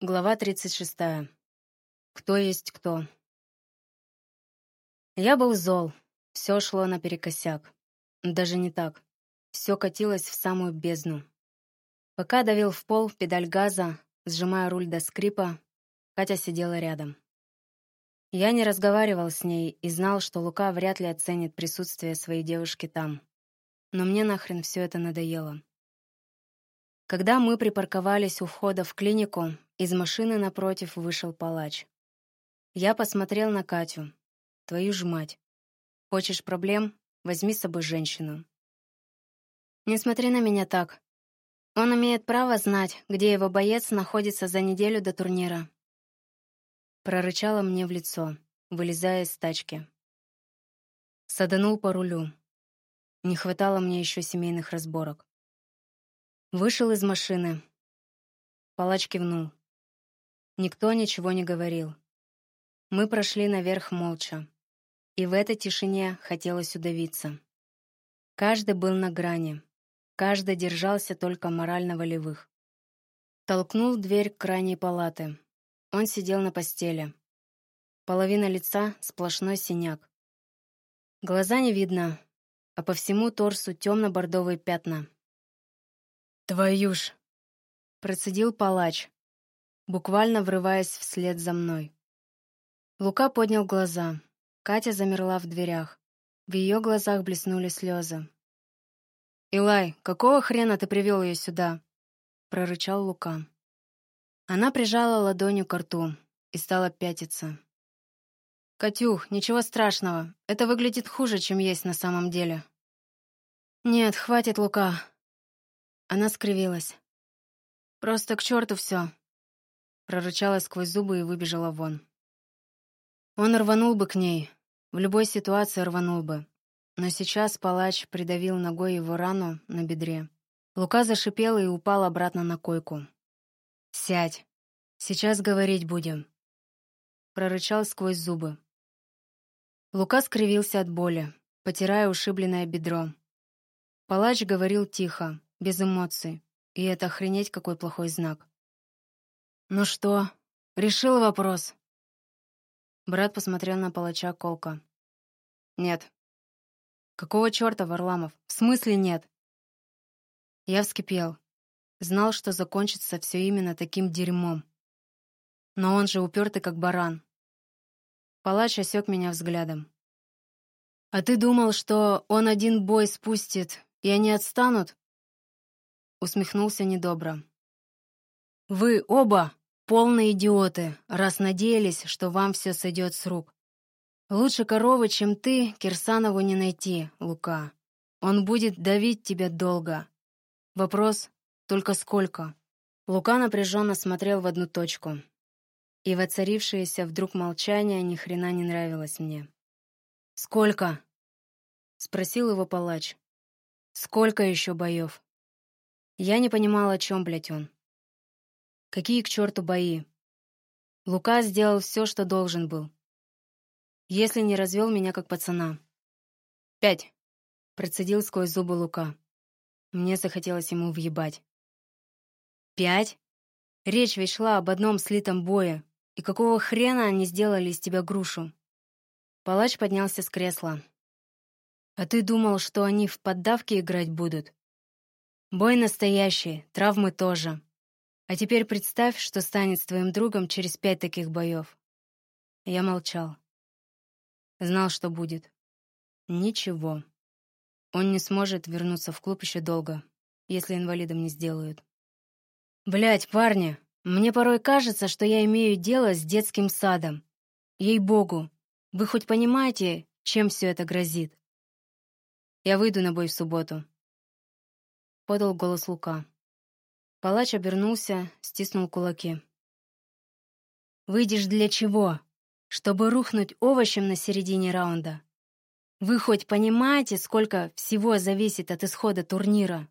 Глава 36. Кто есть кто. Я был зол. Все шло наперекосяк. Даже не так. Все катилось в самую бездну. Пока давил в пол педаль газа, сжимая руль до скрипа, Катя сидела рядом. Я не разговаривал с ней и знал, что Лука вряд ли оценит присутствие своей девушки там. Но мне нахрен все это надоело. Когда мы припарковались у входа в клинику, из машины напротив вышел палач. Я посмотрел на Катю. Твою ж мать. Хочешь проблем? Возьми с собой женщину. Не смотри на меня так. Он имеет право знать, где его боец находится за неделю до турнира. Прорычала мне в лицо, вылезая из тачки. Саданул по рулю. Не хватало мне еще семейных разборок. Вышел из машины. Палач кивнул. Никто ничего не говорил. Мы прошли наверх молча. И в этой тишине хотелось удавиться. Каждый был на грани. Каждый держался только морально-волевых. Толкнул дверь к крайней палаты. Он сидел на постели. Половина лица — сплошной синяк. Глаза не видно, а по всему торсу темно-бордовые пятна. «Твою ж!» — процедил палач, буквально врываясь вслед за мной. Лука поднял глаза. Катя замерла в дверях. В ее глазах блеснули слезы. «Илай, какого хрена ты привел ее сюда?» — прорычал Лука. Она прижала ладонью к рту и стала пятиться. «Катюх, ничего страшного. Это выглядит хуже, чем есть на самом деле». «Нет, хватит, Лука. Она скривилась. «Просто к черту все!» Прорычала сквозь зубы и выбежала вон. Он рванул бы к ней. В любой ситуации рванул бы. Но сейчас палач придавил ногой его рану на бедре. Лука зашипел и упал обратно на койку. «Сядь. Сейчас говорить будем», — прорычал сквозь зубы. Лука скривился от боли, потирая ушибленное бедро. Палач говорил тихо, без эмоций. И это охренеть какой плохой знак. «Ну что, решил вопрос?» Брат посмотрел на палача колко. «Нет». «Какого черта, Варламов? В смысле нет?» Я вскипел. Знал, что закончится все именно таким дерьмом. Но он же упертый, как баран. Палач осек меня взглядом. «А ты думал, что он один бой спустит, и они отстанут?» усмехнулся недобро. «Вы оба полные идиоты, раз надеялись, что вам все сойдет с рук. Лучше коровы, чем ты, Кирсанову не найти, Лука. Он будет давить тебя долго. Вопрос только сколько?» Лука напряженно смотрел в одну точку. И воцарившееся вдруг молчание ни хрена не нравилось мне. «Сколько?» — спросил его палач. «Сколько еще боев?» Я не понимала, о чем, блядь, он. Какие к черту бои? Лука сделал все, что должен был. Если не развел меня как пацана. Пять. Процедил сквозь зубы Лука. Мне захотелось ему въебать. Пять? Речь ведь шла об одном слитом бое. И какого хрена они сделали из тебя грушу? Палач поднялся с кресла. А ты думал, что они в поддавке играть будут? Бой настоящий, травмы тоже. А теперь представь, что станет с твоим другом через пять таких боев. Я молчал. Знал, что будет. Ничего. Он не сможет вернуться в клуб еще долго, если инвалидом не сделают. Блять, парни, мне порой кажется, что я имею дело с детским садом. Ей-богу, вы хоть понимаете, чем все это грозит? Я выйду на бой в субботу подал голос Лука. Палач обернулся, стиснул кулаки. «Выйдешь для чего? Чтобы рухнуть овощем на середине раунда? Вы хоть понимаете, сколько всего зависит от исхода турнира?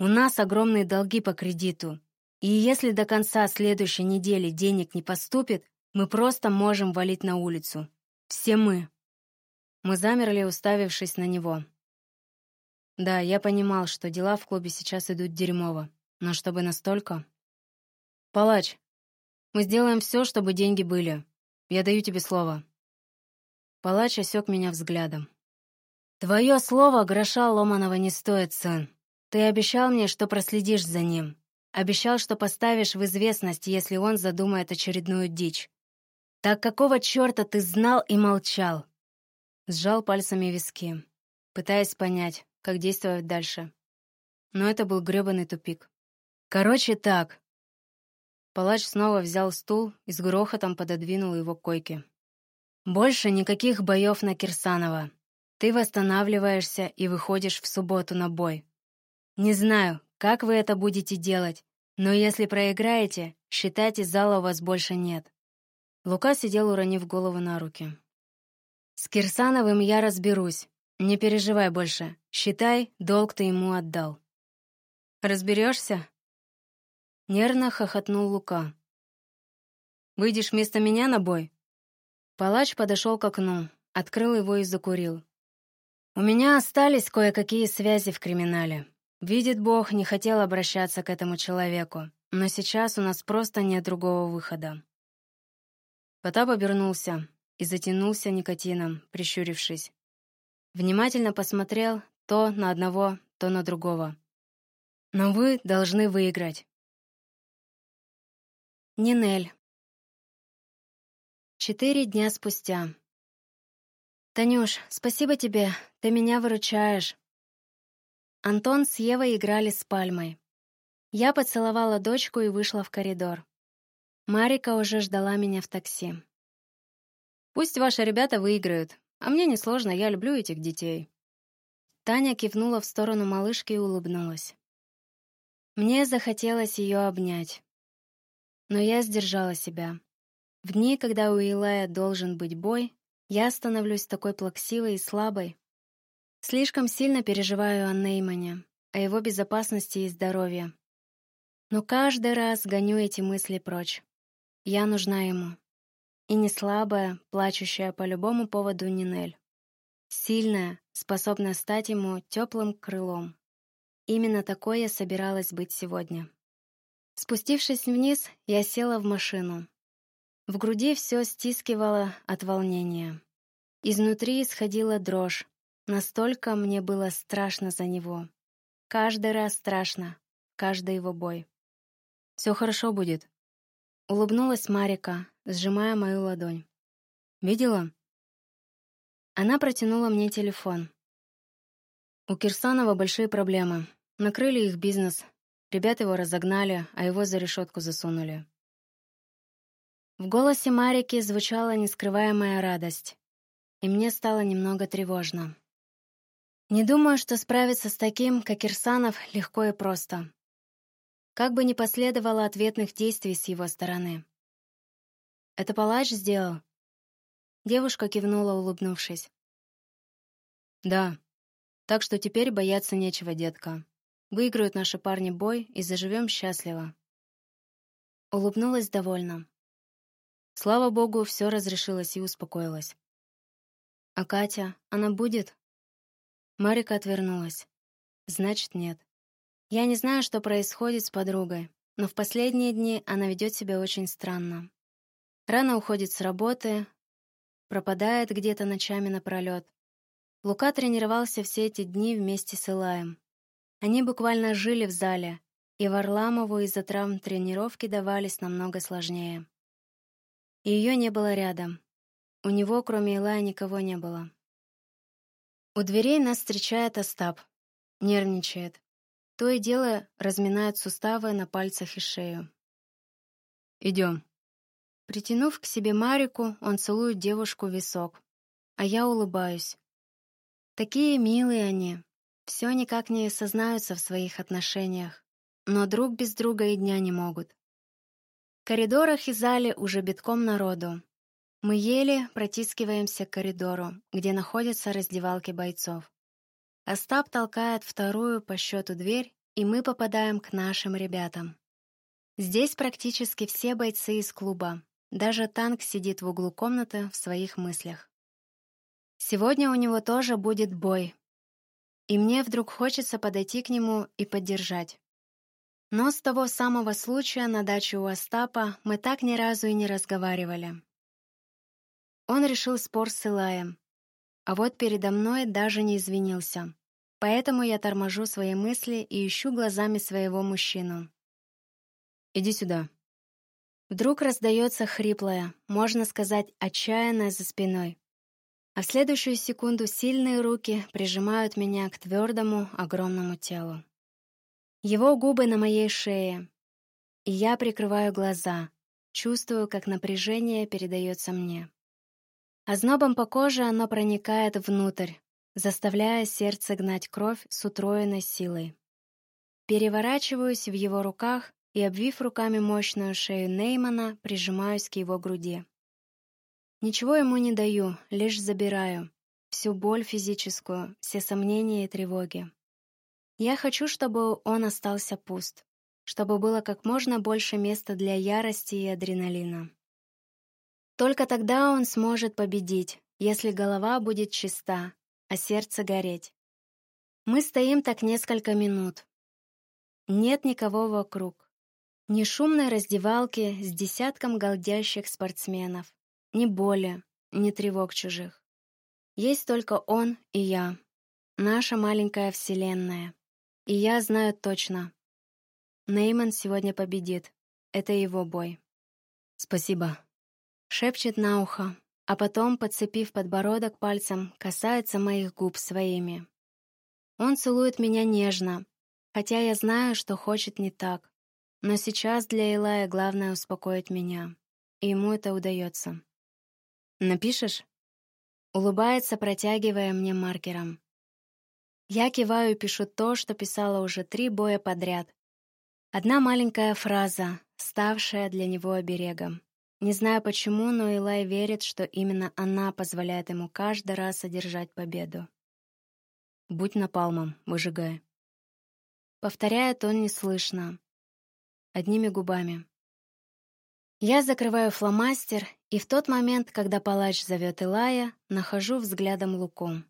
У нас огромные долги по кредиту, и если до конца следующей недели денег не поступит, мы просто можем валить на улицу. Все мы». Мы замерли, уставившись на него. Да, я понимал, что дела в клубе сейчас идут дерьмово, но чтобы настолько... «Палач, Мы сделаем все, чтобы деньги были. Я даю тебе слово». Палач осек меня взглядом. «Твое слово гроша ломаного не стоит, сын. Ты обещал мне, что проследишь за ним. Обещал, что поставишь в известность, если он задумает очередную дичь. Так какого черта ты знал и молчал?» Сжал пальцами виски, пытаясь понять, как действовать дальше. Но это был грёбаный тупик. «Короче, так». Палач снова взял стул и с грохотом пододвинул его к койке. «Больше никаких боев на Кирсанова. Ты восстанавливаешься и выходишь в субботу на бой. Не знаю, как вы это будете делать, но если проиграете, считайте, зала у вас больше нет». Лука сидел, уронив голову на руки. «С Кирсановым я разберусь. Не переживай больше. Считай, долг ты ему отдал». «Разберешься?» Нервно хохотнул Лука. «Выйдешь вместо меня на бой?» Палач подошел к окну, открыл его и закурил. «У меня остались кое-какие связи в криминале. Видит Бог, не хотел обращаться к этому человеку, но сейчас у нас просто нет другого выхода». Потап обернулся и затянулся никотином, прищурившись. Внимательно посмотрел то на одного, то на другого. «Но вы должны выиграть. Нинель. Четыре дня спустя. «Танюш, спасибо тебе, ты меня выручаешь». Антон с Евой играли с пальмой. Я поцеловала дочку и вышла в коридор. Марика уже ждала меня в такси. «Пусть ваши ребята выиграют, а мне несложно, я люблю этих детей». Таня кивнула в сторону малышки и улыбнулась. Мне захотелось ее обнять. Но я сдержала себя. В дни, когда у Илая должен быть бой, я становлюсь такой плаксивой и слабой. Слишком сильно переживаю о Неймане, о его безопасности и здоровье. Но каждый раз гоню эти мысли прочь. Я нужна ему. И не слабая, плачущая по любому поводу Нинель. Сильная, способная стать ему теплым крылом. Именно такой я собиралась быть сегодня. Спустившись вниз, я села в машину. В груди все стискивало от волнения. Изнутри исходила дрожь. Настолько мне было страшно за него. Каждый раз страшно. Каждый его бой. «Все хорошо будет», — улыбнулась Марика, сжимая мою ладонь. «Видела?» Она протянула мне телефон. У Кирсанова большие проблемы. Накрыли их бизнес, Ребята его разогнали, а его за решетку засунули. В голосе Марики звучала нескрываемая радость, и мне стало немного тревожно. Не думаю, что справиться с таким, как Ирсанов, легко и просто. Как бы ни последовало ответных действий с его стороны. «Это палач сделал?» Девушка кивнула, улыбнувшись. «Да, так что теперь бояться нечего, детка. Выиграют наши парни бой и заживем счастливо. Улыбнулась довольно. Слава богу, все разрешилось и успокоилось. А Катя, она будет? Марика отвернулась. Значит, нет. Я не знаю, что происходит с подругой, но в последние дни она ведет себя очень странно. Рано уходит с работы, пропадает где-то ночами напролет. Лука тренировался все эти дни вместе с Илаем. Они буквально жили в зале, и Варламову из-за травм тренировки давались намного сложнее. Ее не было рядом. У него, кроме Илая, никого не было. У дверей нас встречает Остап. Нервничает. То и дело разминает суставы на пальцах и шею. «Идем». Притянув к себе Марику, он целует девушку в висок. А я улыбаюсь. Такие милые они, все никак не сознаются в своих отношениях, но друг без друга и дня не могут. В коридорах и зале уже битком народу. Мы еле протискиваемся к коридору, где находятся раздевалки бойцов. Остап толкает вторую по счету дверь, и мы попадаем к нашим ребятам. Здесь практически все бойцы из клуба. Даже танк сидит в углу комнаты в своих мыслях. Сегодня у него тоже будет бой, и мне вдруг хочется подойти к нему и поддержать. Но с того самого случая на даче у Остапа мы так ни разу и не разговаривали. Он решил спор с Илаем, а вот передо мной даже не извинился. Поэтому я торможу свои мысли и ищу глазами своего мужчину. «Иди сюда». Вдруг раздается хриплое, можно сказать, отчаянное за спиной. А в следующую секунду сильные руки прижимают меня к твердому, огромному телу. Его губы на моей шее, и я прикрываю глаза, чувствую, как напряжение передается мне. Ознобом по коже оно проникает внутрь, заставляя сердце гнать кровь с утроенной силой. Переворачиваюсь в его руках и, обвив руками мощную шею Неймана, прижимаюсь к его груди. Ничего ему не даю, лишь забираю. Всю боль физическую, все сомнения и тревоги. Я хочу, чтобы он остался пуст, чтобы было как можно больше места для ярости и адреналина. Только тогда он сможет победить, если голова будет чиста, а сердце гореть. Мы стоим так несколько минут. Нет никого вокруг. Ни шумной раздевалки с десятком голдящих спортсменов, ни боли, ни тревог чужих. Есть только он и я, наша маленькая вселенная. И я знаю точно. Нейман сегодня победит. Это его бой. Спасибо. Шепчет на ухо, а потом, подцепив подбородок пальцем, касается моих губ своими. Он целует меня нежно, хотя я знаю, что хочет не так. Но сейчас для Илая главное успокоить меня, и ему это удается. «Напишешь?» Улыбается, протягивая мне маркером. Я киваю и пишу то, что писала уже три боя подряд. Одна маленькая фраза, ставшая для него оберегом. Не знаю почему, но Илай верит, что именно она позволяет ему каждый раз одержать победу. «Будь напалмом, выжигай». Повторяет он неслышно, одними губами. Я закрываю фломастер, и в тот момент, когда палач зовет Илая, нахожу взглядом Луку.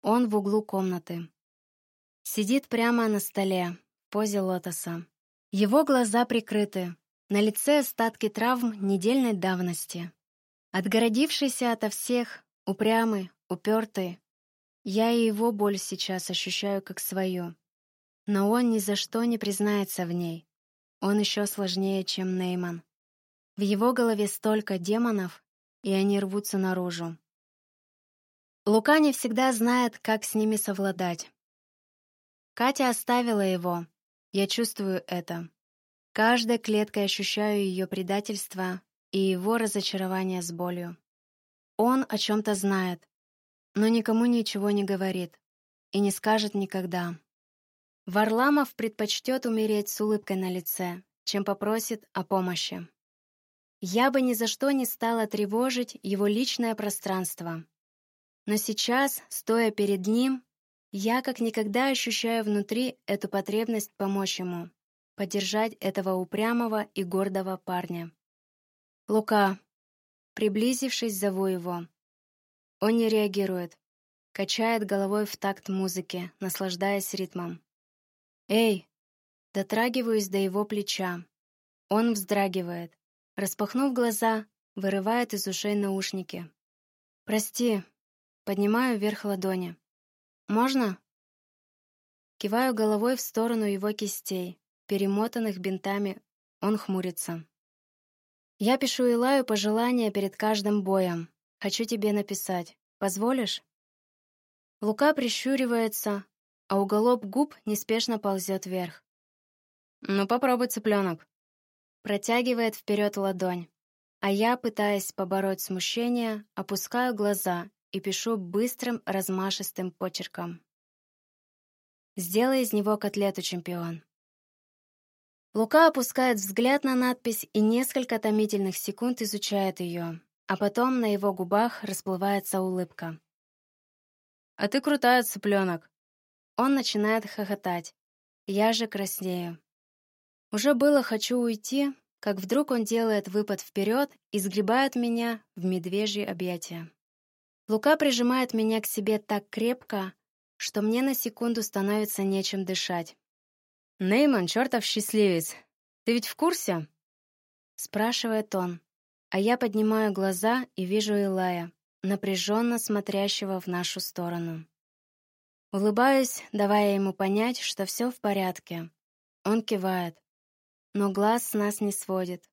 Он в углу комнаты. Сидит прямо на столе, в позе лотоса. Его глаза прикрыты, на лице остатки травм недельной давности. Отгородившийся ото всех, упрямый, упертый. Я и его боль сейчас ощущаю как свою. Но он ни за что не признается в ней. Он еще сложнее, чем Нейман. В его голове столько демонов, и они рвутся наружу. Лука не всегда знает, как с ними совладать. Катя оставила его. Я чувствую это. Каждой клеткой ощущаю ее предательство и его разочарование с болью. Он о чем-то знает, но никому ничего не говорит и не скажет никогда. Варламов предпочтет умереть с улыбкой на лице, чем попросит о помощи. Я бы ни за что не стала тревожить его личное пространство. Но сейчас, стоя перед ним, я как никогда ощущаю внутри эту потребность помочь ему, поддержать этого упрямого и гордого парня. Лука. Приблизившись, зову его. Он не реагирует, качает головой в такт музыки, наслаждаясь ритмом. «Эй!» Дотрагиваюсь до его плеча. Он вздрагивает. Распахнув глаза, вырывает из ушей наушники. «Прости, Поднимаю вверх ладони. «Можно?» Киваю головой в сторону его кистей, перемотанных бинтами. Он хмурится. «Я пишу Илаю пожелания перед каждым боем. Хочу тебе написать. Позволишь?» Лука прищуривается, а уголок губ неспешно ползет вверх. «Ну, попробуй, цыпленок». Протягивает вперед ладонь, а я, пытаясь побороть смущение, опускаю глаза и пишу быстрым, размашистым почерком. Сделай из него котлету, чемпион. Лука опускает взгляд на надпись и несколько томительных секунд изучает ее, а потом на его губах расплывается улыбка. «А ты крутая, цыпленок!» Он начинает хохотать. Я же краснею. Уже было хочу уйти, как вдруг он делает выпад вперед и сгребает меня в медвежье объятия. Лука прижимает меня к себе так крепко, что мне на секунду становится нечем дышать. «Нейман, чертов счастливец, ты ведь в курсе?» Спрашивает он, а я поднимаю глаза и вижу Илая, напряженно смотрящего в нашу сторону. Улыбаюсь, давая ему понять, что все в порядке. Он кивает, но глаз с нас не сводит.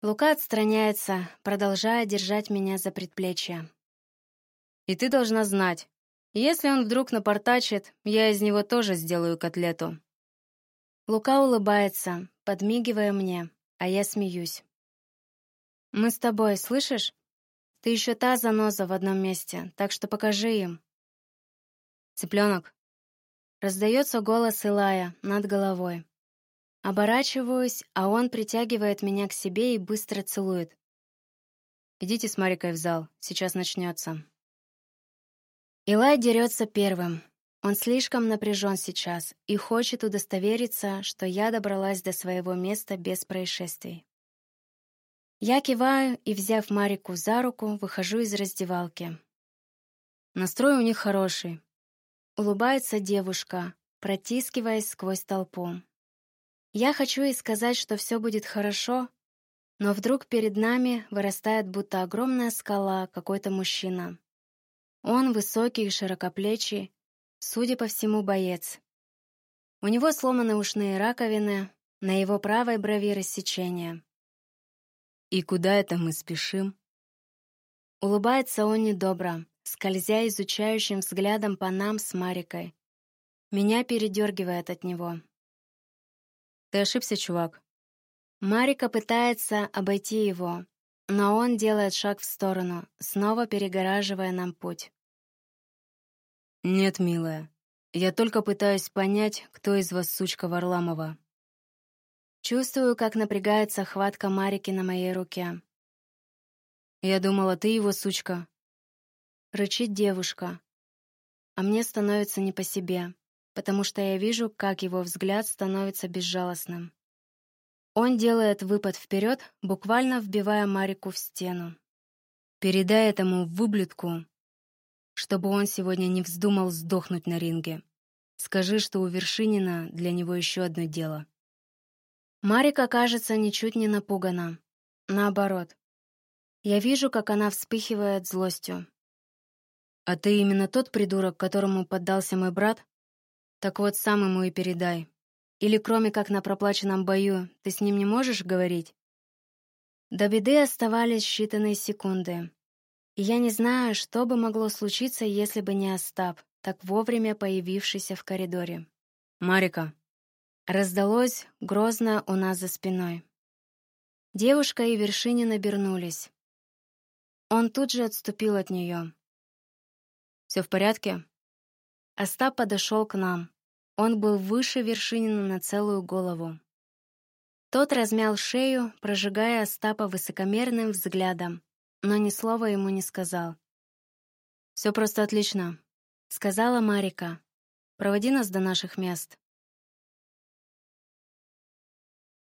Лука отстраняется, продолжая держать меня за предплечье. «И ты должна знать, если он вдруг напортачит, я из него тоже сделаю котлету». Лука улыбается, подмигивая мне, а я смеюсь. «Мы с тобой, слышишь? Ты еще та заноза в одном месте, так что покажи им». «Цыпленок». Раздается голос Илая над головой. Оборачиваюсь, а он притягивает меня к себе и быстро целует. «Идите с Марикой в зал, сейчас начнется». Илай дерется первым. Он слишком напряжен сейчас и хочет удостовериться, что я добралась до своего места без происшествий. Я киваю и, взяв Марику за руку, выхожу из раздевалки. Настрой у них хороший. Улыбается девушка, протискиваясь сквозь толпу. Я хочу ей сказать, что все будет хорошо, но вдруг перед нами вырастает будто огромная скала какой-то мужчина. Он высокий и широкоплечий, судя по всему, боец. У него сломаны ушные раковины, на его правой брови рассечение. «И куда это мы спешим?» Улыбается он недобро, скользя изучающим взглядом по нам с Марикой. Меня передергивает от него. Ты ошибся, чувак. Марика пытается обойти его, но он делает шаг в сторону, снова перегораживая нам путь. Нет, милая. Я только пытаюсь понять, кто из вас сучка Варламова. Чувствую, как напрягается хватка Марики на моей руке. Я думала, ты его сучка. Рычит девушка. А мне становится не по себе потому что я вижу, как его взгляд становится безжалостным. Он делает выпад вперед, буквально вбивая Марику в стену. «Передай этому выблюдку, чтобы он сегодня не вздумал сдохнуть на ринге. Скажи, что у Вершинина для него еще одно дело». Марика, кажется, ничуть не напугана. Наоборот. Я вижу, как она вспыхивает злостью. «А ты именно тот придурок, которому поддался мой брат?» Так вот, сам ему и передай. Или кроме как на проплаченном бою, ты с ним не можешь говорить? До беды оставались считанные секунды. И я не знаю, что бы могло случиться, если бы не Остап, так вовремя появившийся в коридоре. «Марика!» Раздалось грозно у нас за спиной. Девушка и Вершинин обернулись. Он тут же отступил от нее. «Все в порядке?» Остап подошел к нам. Он был выше Вершинина на целую голову. Тот размял шею, прожигая Остапа высокомерным взглядом, но ни слова ему не сказал. «Все просто отлично», — сказала Марика. «Проводи нас до наших мест».